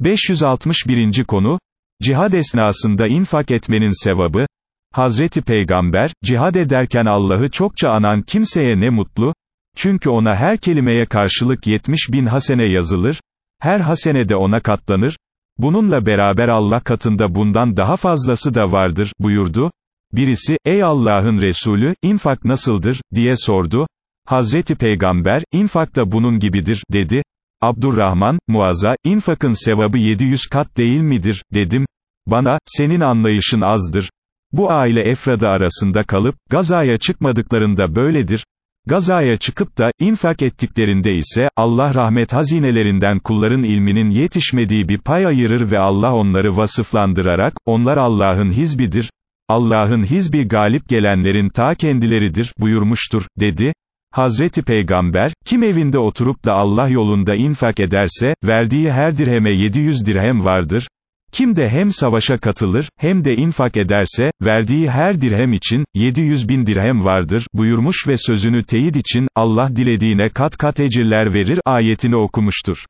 561. konu, Cihad esnasında infak etmenin sevabı, Hazreti Peygamber, cihad ederken Allah'ı çokça anan kimseye ne mutlu, çünkü ona her kelimeye karşılık 70 bin hasene yazılır, her hasene de ona katlanır, bununla beraber Allah katında bundan daha fazlası da vardır, buyurdu, birisi, ey Allah'ın Resulü, infak nasıldır, diye sordu, Hazreti Peygamber, infak da bunun gibidir, dedi, Abdurrahman, Muaz'a, infakın sevabı 700 kat değil midir, dedim, bana, senin anlayışın azdır. Bu aile efradı arasında kalıp, gazaya çıkmadıklarında böyledir, gazaya çıkıp da, infak ettiklerinde ise, Allah rahmet hazinelerinden kulların ilminin yetişmediği bir pay ayırır ve Allah onları vasıflandırarak, onlar Allah'ın hizbidir, Allah'ın hizbi galip gelenlerin ta kendileridir, buyurmuştur, dedi, Hazreti Peygamber, kim evinde oturup da Allah yolunda infak ederse, verdiği her dirheme 700 dirhem vardır, kim de hem savaşa katılır, hem de infak ederse, verdiği her dirhem için, 700 bin dirhem vardır, buyurmuş ve sözünü teyit için, Allah dilediğine kat kat ecirler verir, ayetini okumuştur.